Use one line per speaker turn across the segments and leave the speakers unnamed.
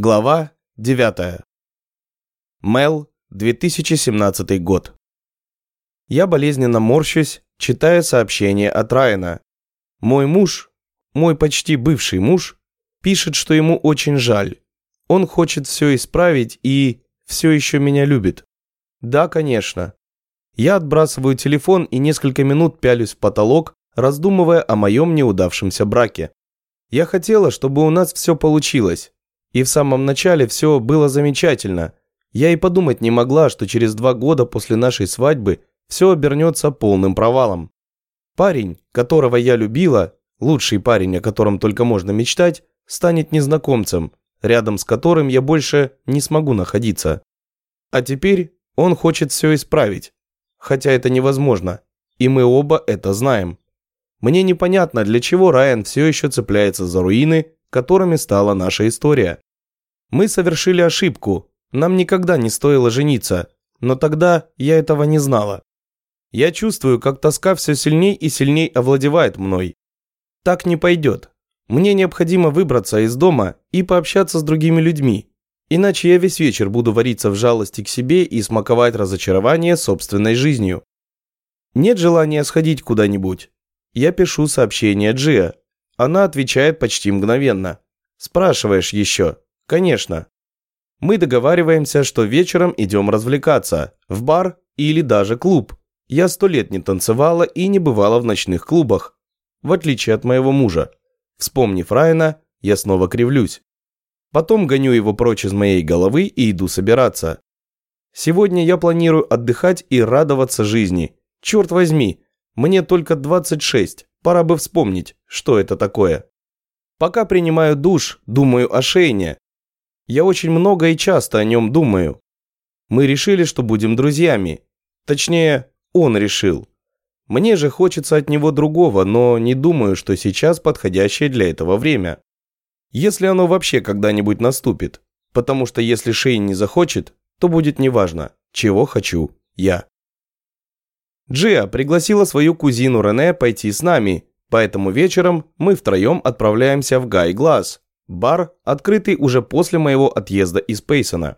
Глава 9. Мел, 2017 год. Я болезненно морщусь, читая сообщение от Райана. Мой муж, мой почти бывший муж, пишет, что ему очень жаль. Он хочет все исправить и все еще меня любит. Да, конечно. Я отбрасываю телефон и несколько минут пялюсь в потолок, раздумывая о моем неудавшемся браке. Я хотела, чтобы у нас все получилось. И в самом начале все было замечательно. Я и подумать не могла, что через два года после нашей свадьбы все обернется полным провалом. Парень, которого я любила, лучший парень, о котором только можно мечтать, станет незнакомцем, рядом с которым я больше не смогу находиться. А теперь он хочет все исправить. Хотя это невозможно. И мы оба это знаем. Мне непонятно, для чего Райан все еще цепляется за руины, которыми стала наша история. Мы совершили ошибку, нам никогда не стоило жениться, но тогда я этого не знала. Я чувствую, как тоска все сильней и сильней овладевает мной. Так не пойдет. Мне необходимо выбраться из дома и пообщаться с другими людьми, иначе я весь вечер буду вариться в жалости к себе и смаковать разочарование собственной жизнью. Нет желания сходить куда-нибудь. Я пишу сообщение Джиа, она отвечает почти мгновенно. Спрашиваешь еще? Конечно. Мы договариваемся, что вечером идем развлекаться, в бар или даже клуб. Я сто лет не танцевала и не бывала в ночных клубах, в отличие от моего мужа. Вспомнив Райана, я снова кривлюсь. Потом гоню его прочь из моей головы и иду собираться. Сегодня я планирую отдыхать и радоваться жизни. Черт возьми, мне только 26. Пора бы вспомнить, что это такое. Пока принимаю душ, думаю о Шейне. Я очень много и часто о нем думаю. Мы решили, что будем друзьями. Точнее, он решил. Мне же хочется от него другого, но не думаю, что сейчас подходящее для этого время. Если оно вообще когда-нибудь наступит. Потому что если Шейн не захочет, то будет неважно, чего хочу я. Джиа пригласила свою кузину Рене пойти с нами, поэтому вечером мы втроем отправляемся в Гай Глаз, бар, открытый уже после моего отъезда из Пейсона.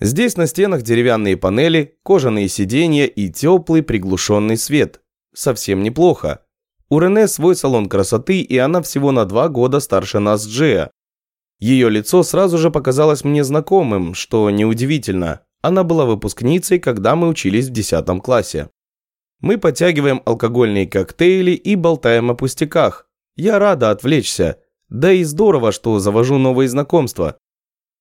Здесь на стенах деревянные панели, кожаные сиденья и теплый приглушенный свет. Совсем неплохо. У Рене свой салон красоты, и она всего на два года старше нас Джиа. Ее лицо сразу же показалось мне знакомым, что неудивительно. Она была выпускницей, когда мы учились в 10 классе. Мы подтягиваем алкогольные коктейли и болтаем о пустяках. Я рада отвлечься. Да и здорово, что завожу новые знакомства.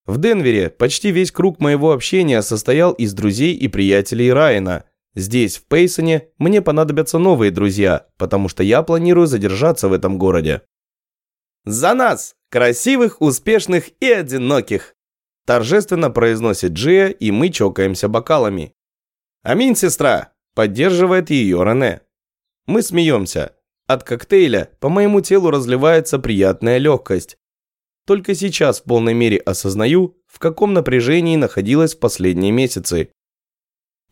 В Денвере почти весь круг моего общения состоял из друзей и приятелей Райана. Здесь, в Пейсоне, мне понадобятся новые друзья, потому что я планирую задержаться в этом городе. «За нас! Красивых, успешных и одиноких!» Торжественно произносит Джия, и мы чокаемся бокалами. «Аминь, сестра!» Поддерживает ее Рене. Мы смеемся. От коктейля по моему телу разливается приятная легкость. Только сейчас в полной мере осознаю, в каком напряжении находилась в последние месяцы.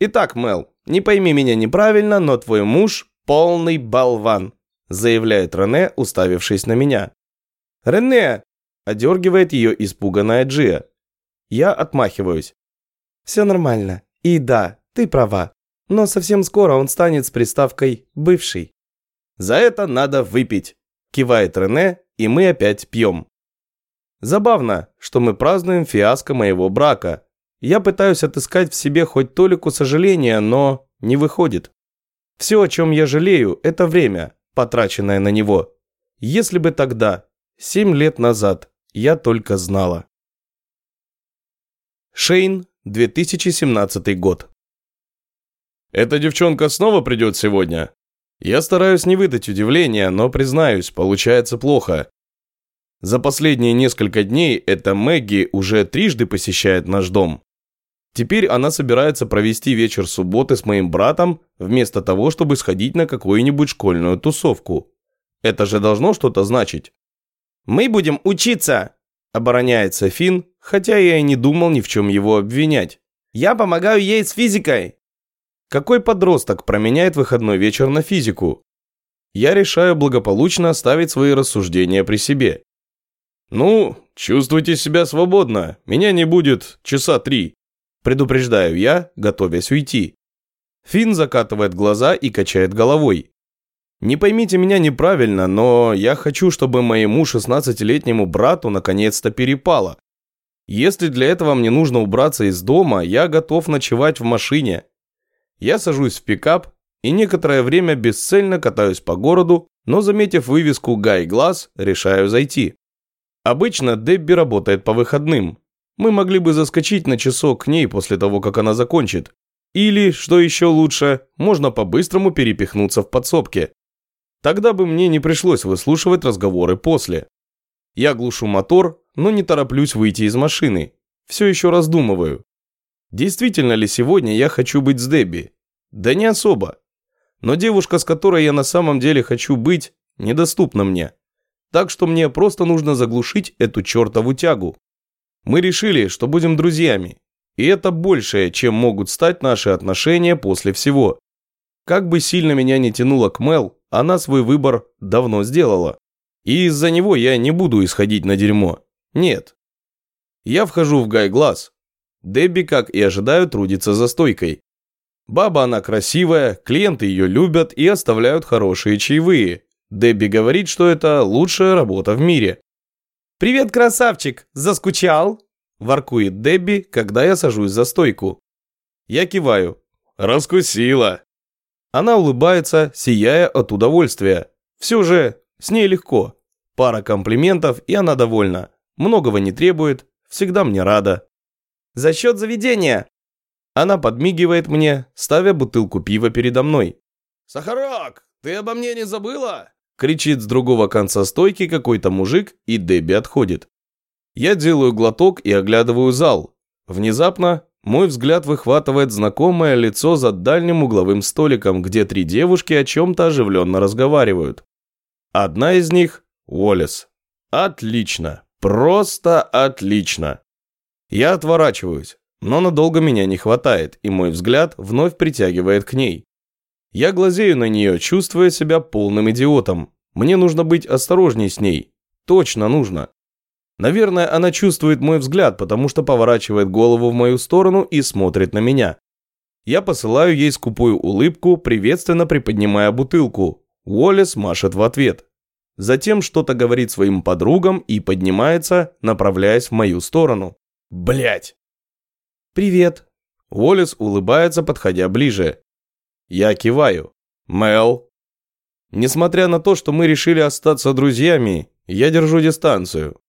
Итак, Мел, не пойми меня неправильно, но твой муж полный болван, заявляет Рене, уставившись на меня. Рене! Одергивает ее испуганная Джия. Я отмахиваюсь. Все нормально. И да, ты права. Но совсем скоро он станет с приставкой «бывший». «За это надо выпить», – кивает Рене, и мы опять пьем. Забавно, что мы празднуем фиаско моего брака. Я пытаюсь отыскать в себе хоть толику сожаления, но не выходит. Все, о чем я жалею, это время, потраченное на него. Если бы тогда, семь лет назад, я только знала. Шейн, 2017 год.
«Эта девчонка снова придет сегодня?» Я стараюсь не выдать удивления, но, признаюсь, получается плохо. За последние несколько дней эта Мэгги уже трижды посещает наш дом. Теперь она собирается провести вечер субботы с моим братом, вместо того, чтобы сходить на какую-нибудь школьную тусовку. Это же должно что-то значить.
«Мы будем учиться!» – обороняется Финн, хотя я и не думал ни в чем его обвинять. «Я помогаю ей с физикой!» Какой подросток променяет выходной вечер на физику? Я решаю благополучно оставить свои рассуждения при себе.
«Ну, чувствуйте себя свободно, меня не будет часа три»,
предупреждаю я, готовясь уйти. Финн закатывает глаза и качает головой. Не поймите меня неправильно, но я хочу, чтобы моему 16-летнему брату наконец-то перепало. Если для этого мне нужно убраться из дома, я готов ночевать в машине. Я сажусь в пикап и некоторое время бесцельно катаюсь по городу, но заметив вывеску «Гай Глаз», решаю зайти. Обычно Дебби работает по выходным. Мы могли бы заскочить на часок к ней после того, как она закончит. Или, что еще лучше, можно по-быстрому перепихнуться в подсобке. Тогда бы мне не пришлось выслушивать разговоры после. Я глушу мотор, но не тороплюсь выйти из машины. Все еще раздумываю. Действительно ли сегодня я хочу быть с Дебби? Да не особо. Но девушка, с которой я на самом деле хочу быть, недоступна мне. Так что мне просто нужно заглушить эту чертову тягу. Мы решили, что будем друзьями. И это большее, чем могут стать наши отношения после всего. Как бы сильно меня не тянуло к Мел, она свой выбор давно сделала. И из-за него я не буду исходить на дерьмо. Нет. Я вхожу в Гай-глаз. Дебби, как и ожидаю, трудится за стойкой. Баба она красивая, клиенты ее любят и оставляют хорошие чаевые. Дебби говорит, что это лучшая работа в мире. «Привет, красавчик! Заскучал?» Воркует Дебби, когда я сажусь за стойку. Я киваю. «Раскусила!» Она улыбается, сияя от удовольствия. Все же, с ней легко. Пара комплиментов, и она довольна. Многого не требует, всегда мне рада. «За счет заведения!» Она подмигивает мне, ставя бутылку пива передо мной.
«Сахарок, ты обо мне не забыла?»
Кричит с другого конца стойки какой-то мужик, и Дебби отходит. Я делаю глоток и оглядываю зал. Внезапно мой взгляд выхватывает знакомое лицо за дальним угловым столиком, где три девушки о чем-то оживленно разговаривают. Одна из них – Уоллес. Отлично. Просто отлично. Я отворачиваюсь, но надолго меня не хватает, и мой взгляд вновь притягивает к ней. Я глазею на нее, чувствуя себя полным идиотом. Мне нужно быть осторожней с ней. Точно нужно. Наверное, она чувствует мой взгляд, потому что поворачивает голову в мою сторону и смотрит на меня. Я посылаю ей скупую улыбку, приветственно приподнимая бутылку. Уоллес машет в ответ. Затем что-то говорит своим подругам и поднимается, направляясь в мою сторону. Блять. «Привет». Уоллес улыбается, подходя ближе. Я киваю. «Мел». Несмотря на то, что мы решили остаться друзьями, я держу дистанцию.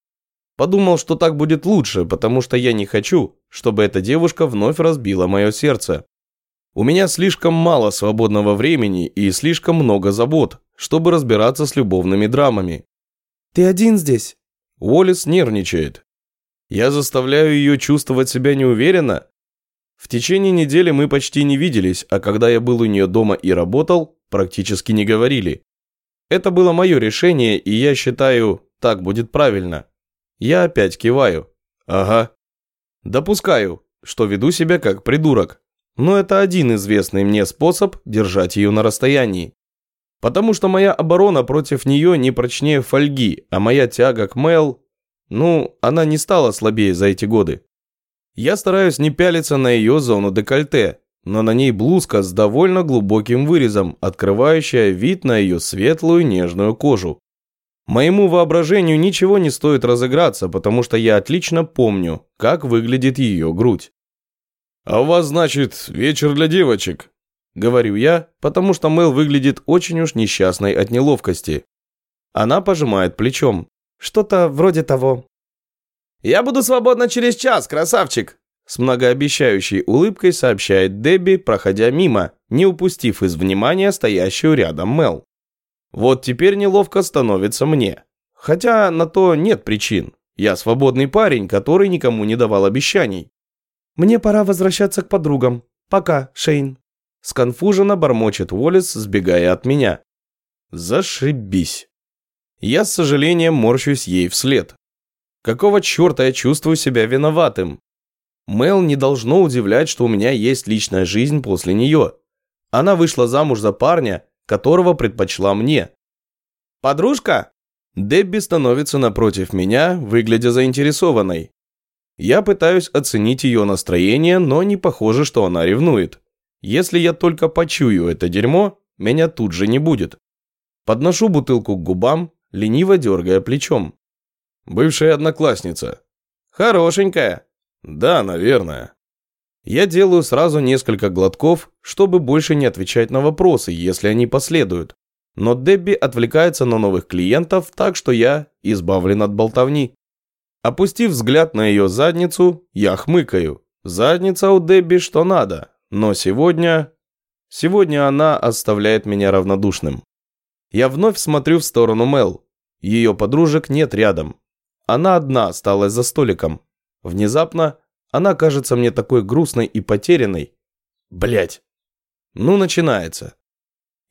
Подумал, что так будет лучше, потому что я не хочу, чтобы эта девушка вновь разбила мое сердце. У меня слишком мало свободного времени и слишком много забот, чтобы разбираться с любовными драмами.
«Ты один здесь?»
Уоллес нервничает. Я заставляю ее чувствовать себя неуверенно. В течение недели мы почти не виделись, а когда я был у нее дома и работал, практически не говорили. Это было мое решение, и я считаю, так будет правильно. Я опять киваю. Ага. Допускаю, что веду себя как придурок. Но это один известный мне способ держать ее на расстоянии. Потому что моя оборона против нее не прочнее фольги, а моя тяга к Мэл, ну, она не стала слабее за эти годы. Я стараюсь не пялиться на ее зону декольте, но на ней блузка с довольно глубоким вырезом, открывающая вид на ее светлую нежную кожу. Моему воображению ничего не стоит разыграться, потому что я отлично помню, как выглядит ее грудь.
«А у вас, значит, вечер для девочек?»
Говорю я, потому что Мэл выглядит очень уж несчастной от неловкости. Она пожимает плечом.
«Что-то вроде того».
«Я буду свободна через час, красавчик!» С многообещающей улыбкой сообщает Дебби, проходя мимо, не упустив из внимания стоящую рядом Мэл. Вот теперь неловко становится мне. Хотя на то нет причин. Я свободный парень, который никому не давал обещаний.
Мне пора возвращаться к подругам. Пока, Шейн.
Сконфуженно бормочет Уоллес, сбегая от меня. Зашибись. Я с сожалением морщусь ей вслед. Какого черта я чувствую себя виноватым? Мел не должно удивлять, что у меня есть личная жизнь после нее. Она вышла замуж за парня, которого предпочла мне. «Подружка?» Дебби становится напротив меня, выглядя заинтересованной. Я пытаюсь оценить ее настроение, но не похоже, что она ревнует. Если я только почую это дерьмо, меня тут же не будет. Подношу бутылку к губам, лениво дергая плечом. Бывшая одноклассница. Хорошенькая. Да, наверное. Я делаю сразу несколько глотков, чтобы больше не отвечать на вопросы, если они последуют. Но Дебби отвлекается на новых клиентов, так что я избавлен от болтовни. Опустив взгляд на ее задницу, я хмыкаю. Задница у Дебби что надо, но сегодня... Сегодня она оставляет меня равнодушным. Я вновь смотрю в сторону Мел. Ее подружек нет рядом. Она одна осталась за столиком. Внезапно она кажется мне такой грустной и потерянной. Блять. Ну, начинается.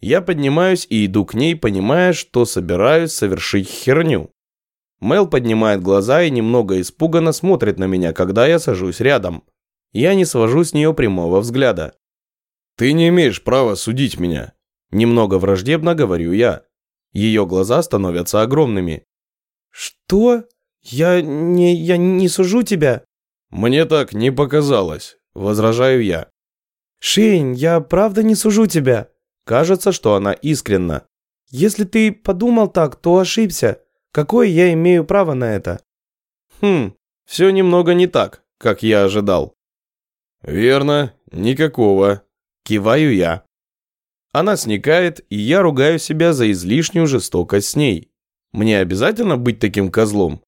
Я поднимаюсь и иду к ней, понимая, что собираюсь совершить херню. Мел поднимает глаза и немного испуганно смотрит на меня, когда я сажусь рядом. Я не свожу с нее прямого взгляда. «Ты не имеешь права судить меня», – немного враждебно говорю я. Ее глаза становятся огромными.
«Что? Я не, я не сужу тебя?»
«Мне так не показалось», – возражаю я.
«Шейн, я правда не сужу тебя».
Кажется, что она искренна.
«Если ты подумал так, то ошибся. Какое я имею право на это?»
«Хм, все немного не так, как я ожидал». «Верно, никакого», – киваю я. Она сникает, и я ругаю себя за излишнюю жестокость с ней. Мне обязательно быть таким козлом?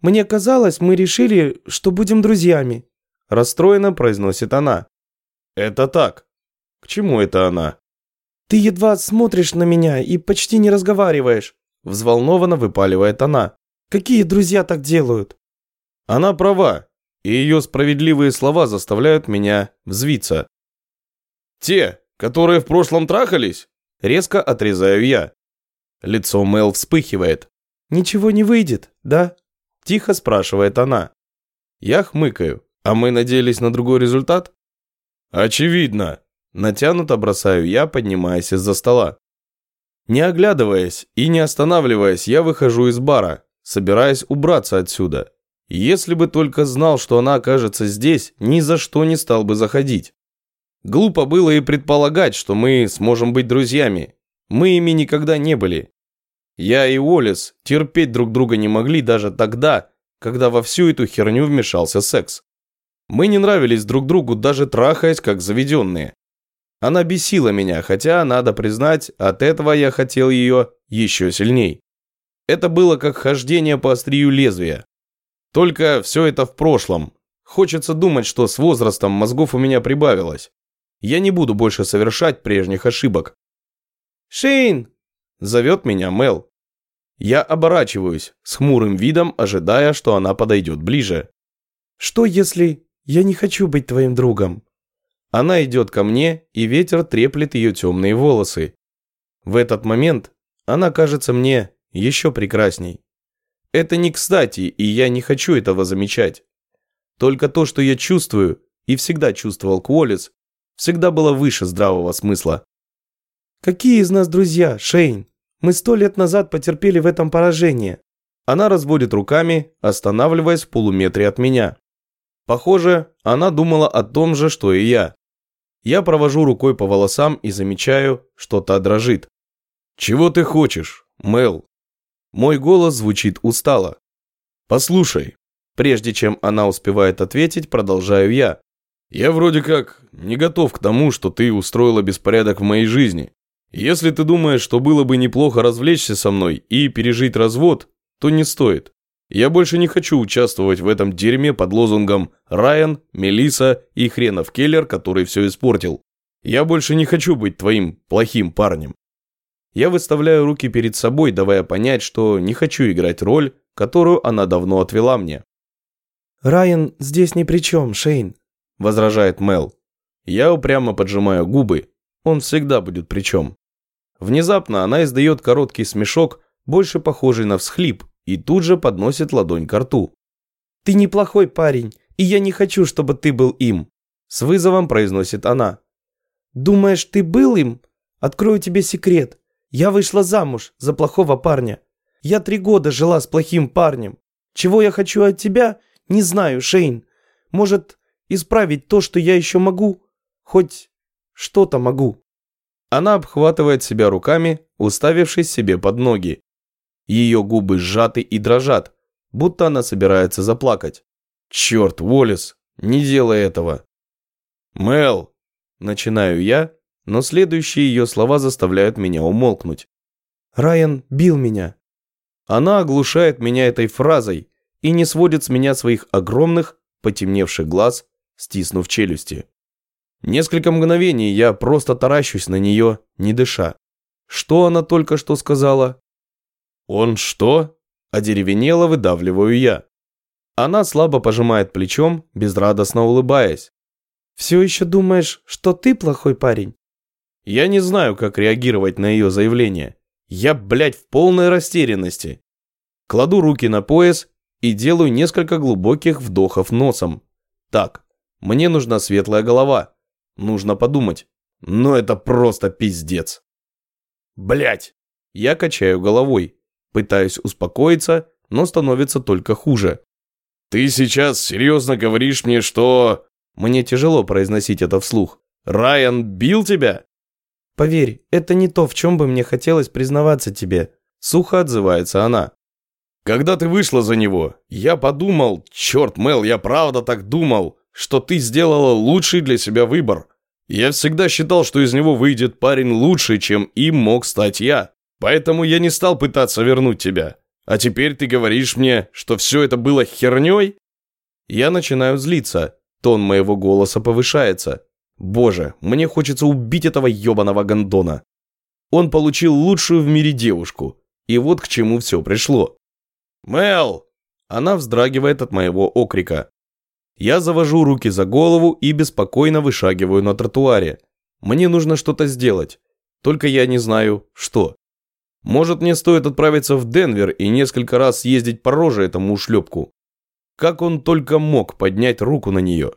Мне казалось, мы решили, что будем друзьями.
Расстроенно произносит она. Это так. К чему это она?
Ты едва смотришь на меня и почти не разговариваешь. Взволнованно выпаливает она. Какие друзья так делают?
Она права, и ее справедливые слова заставляют меня взвиться. Те, которые в прошлом трахались? Резко отрезаю я. Лицо Мел вспыхивает.
Ничего не выйдет, да?
Тихо спрашивает она. Я хмыкаю. А мы надеялись на другой результат? Очевидно. Натянуто бросаю я, поднимаясь из-за стола. Не оглядываясь и не останавливаясь, я выхожу из бара, собираясь убраться отсюда. Если бы только знал, что она окажется здесь, ни за что не стал бы заходить. Глупо было и предполагать, что мы сможем быть друзьями. Мы ими никогда не были. Я и Уоллес терпеть друг друга не могли даже тогда, когда во всю эту херню вмешался секс. Мы не нравились друг другу, даже трахаясь, как заведенные. Она бесила меня, хотя, надо признать, от этого я хотел ее еще сильней. Это было как хождение по острию лезвия. Только все это в прошлом. Хочется думать, что с возрастом мозгов у меня прибавилось. Я не буду больше совершать прежних ошибок.
«Шейн!»
– зовет меня Мел. Я оборачиваюсь, с хмурым видом, ожидая, что она подойдет ближе.
«Что если я не хочу быть твоим другом?»
Она идет ко мне, и ветер треплет ее темные волосы. В этот момент она кажется мне еще прекрасней. Это не кстати, и я не хочу этого замечать. Только то, что я чувствую и всегда чувствовал к Уоллес, всегда было выше здравого смысла.
«Какие из нас друзья, Шейн? Мы сто лет назад потерпели в этом поражение».
Она разводит руками, останавливаясь в полуметре от меня. Похоже, она думала о том же, что и я. Я провожу рукой по волосам и замечаю, что та дрожит. «Чего ты хочешь, Мел?» Мой голос звучит устало. «Послушай». Прежде чем она успевает ответить, продолжаю я. «Я вроде как не готов к тому, что ты устроила беспорядок в моей жизни. Если ты думаешь, что было бы неплохо развлечься со мной и пережить развод, то не стоит. Я больше не хочу участвовать в этом дерьме под лозунгом «Райан, Мелиса и хренов Келлер, который все испортил». Я больше не хочу быть твоим плохим парнем. Я выставляю руки перед собой, давая понять, что не хочу играть роль, которую она давно отвела мне.
«Райан здесь ни при чем, Шейн», – возражает Мел.
Я упрямо поджимаю губы. Он всегда будет при чем. Внезапно она издает короткий смешок, больше похожий на всхлип, и тут же подносит ладонь к рту.
«Ты неплохой парень, и я не хочу, чтобы ты был им», с вызовом произносит она. «Думаешь, ты был им? Открою тебе секрет. Я вышла замуж за плохого парня. Я три года жила с плохим парнем. Чего я хочу от тебя, не знаю, Шейн. Может, исправить то, что я еще могу? Хоть что-то могу».
Она обхватывает себя руками, уставившись себе под ноги. Ее губы сжаты и дрожат, будто она собирается заплакать. «Черт, Уоллес, не делай этого!» «Мел!» – начинаю я, но следующие ее слова заставляют меня умолкнуть.
«Райан бил меня».
Она оглушает меня этой фразой и не сводит с меня своих огромных, потемневших глаз, стиснув челюсти. Несколько мгновений я просто таращусь на нее, не дыша. Что она только что сказала? «Он что?» – одеревенело выдавливаю я. Она слабо пожимает плечом, безрадостно улыбаясь.
«Все еще думаешь, что ты плохой парень?»
Я не знаю, как реагировать на ее заявление. Я, блядь, в полной растерянности. Кладу руки на пояс и делаю несколько глубоких вдохов носом. Так, мне нужна светлая голова. Нужно подумать. Но это просто пиздец. Блять! Я качаю головой. Пытаюсь успокоиться, но становится только хуже. «Ты сейчас серьезно говоришь мне, что...» Мне тяжело произносить это вслух. «Райан бил тебя?»
«Поверь, это не то, в чем бы мне хотелось признаваться тебе», сухо отзывается она.
«Когда ты вышла за него, я подумал, черт, Мел, я правда так думал, что ты сделала лучший для себя выбор. Я всегда считал, что из него выйдет парень лучше, чем им мог стать я. Поэтому я не стал пытаться вернуть тебя. А теперь ты говоришь мне, что все это было херней? Я начинаю злиться. Тон моего голоса повышается. Боже, мне хочется убить этого ебаного гондона. Он получил лучшую в мире девушку. И вот к чему все пришло. «Мел!» Она вздрагивает от моего окрика. Я завожу руки за голову и беспокойно вышагиваю на тротуаре. Мне нужно что-то сделать. Только я не знаю, что. Может, мне стоит отправиться в Денвер и несколько раз съездить по роже этому ушлепку? Как он только мог поднять руку на нее?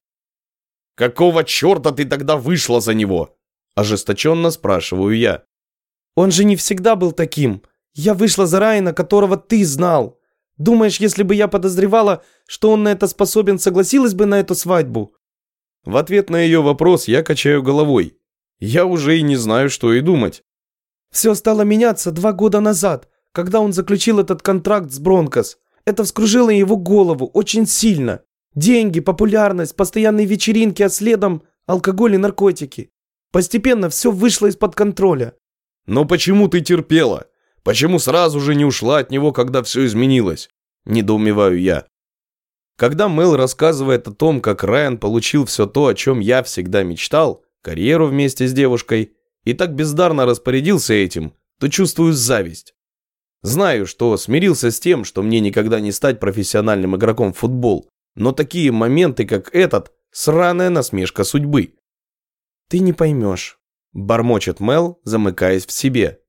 «Какого черта ты тогда вышла за него?» Ожесточенно спрашиваю я.
«Он же не всегда был таким. Я вышла за Райана, которого ты знал. Думаешь, если бы я подозревала, что он на это способен, согласилась бы на эту свадьбу?»
В ответ на ее вопрос я качаю головой. Я уже и не знаю, что и думать.
Все стало меняться два года назад, когда он заключил этот контракт с Бронкос. Это вскружило его голову очень сильно. Деньги, популярность, постоянные вечеринки, а следом алкоголь и наркотики. Постепенно все вышло из-под контроля.
Но почему ты терпела? Почему сразу же не ушла от него, когда все изменилось? Недоумеваю я. Когда Мэл рассказывает о том, как Райан получил все то, о чем я всегда мечтал, карьеру вместе с девушкой, и так бездарно распорядился этим, то чувствую зависть. Знаю, что смирился с тем, что мне никогда не стать профессиональным игроком в футбол, но такие моменты, как этот, сраная насмешка судьбы.
«Ты не поймешь», – бормочет Мел, замыкаясь в себе.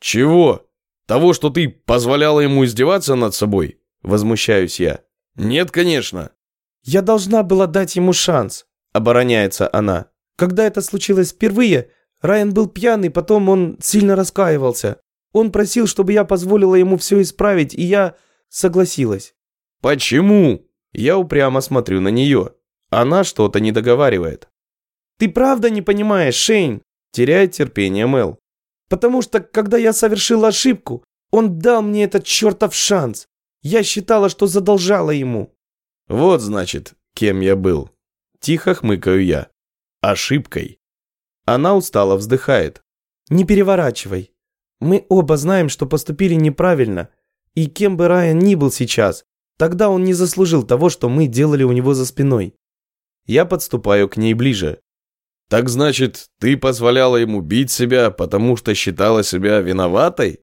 «Чего? Того, что ты позволяла ему издеваться над собой?» – возмущаюсь я. «Нет, конечно».
«Я должна была дать ему шанс», – обороняется она. «Когда это случилось впервые, Райан был пьяный, потом он сильно раскаивался. Он просил, чтобы я позволила ему все исправить, и я согласилась.
«Почему?» Я упрямо смотрю на нее. Она что-то не договаривает.
«Ты правда не понимаешь, Шейн?» Теряет терпение Мел. «Потому что, когда я совершила ошибку, он дал мне этот чертов шанс. Я считала, что задолжала ему».
«Вот, значит, кем я был». Тихо хмыкаю я. Ошибкой. Она устало вздыхает.
«Не переворачивай. Мы оба знаем, что поступили неправильно. И кем бы Райан ни был сейчас, тогда он не заслужил того, что мы делали у него за спиной».
Я подступаю к ней ближе. «Так значит, ты позволяла ему бить себя, потому что считала себя виноватой?»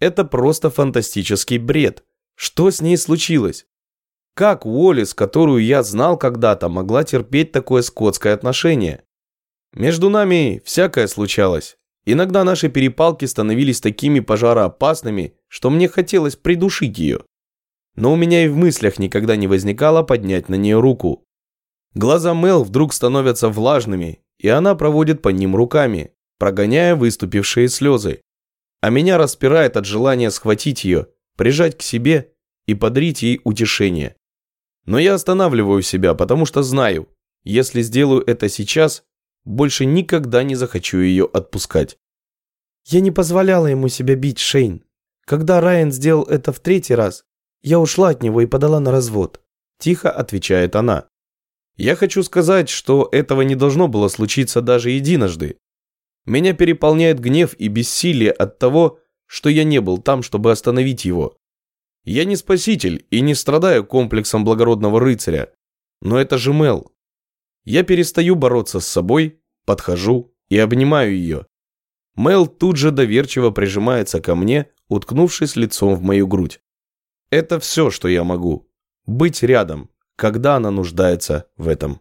Это просто фантастический бред. Что с ней случилось? Как Уоллес, которую я знал когда-то, могла терпеть такое скотское отношение? Между нами всякое случалось. Иногда наши перепалки становились такими пожароопасными, что мне хотелось придушить ее. Но у меня и в мыслях никогда не возникало поднять на нее руку. Глаза Мел вдруг становятся влажными, и она проводит по ним руками, прогоняя выступившие слезы. А меня распирает от желания схватить ее, прижать к себе и подарить ей утешение. Но я останавливаю себя, потому что знаю, если сделаю это сейчас, больше никогда не захочу ее отпускать.
Я не позволяла ему себя бить, Шейн. Когда Райан сделал это в третий раз, я ушла от него и подала на развод.
Тихо отвечает она. Я хочу сказать, что этого не должно было случиться даже единожды. Меня переполняет гнев и бессилие от того, что я не был там, чтобы остановить его. Я не спаситель и не страдаю комплексом благородного рыцаря. Но это же Мел. Я перестаю бороться с собой, подхожу и обнимаю ее. Мел тут же доверчиво прижимается ко мне, уткнувшись лицом в мою грудь. Это все, что я могу. Быть рядом, когда она нуждается в этом.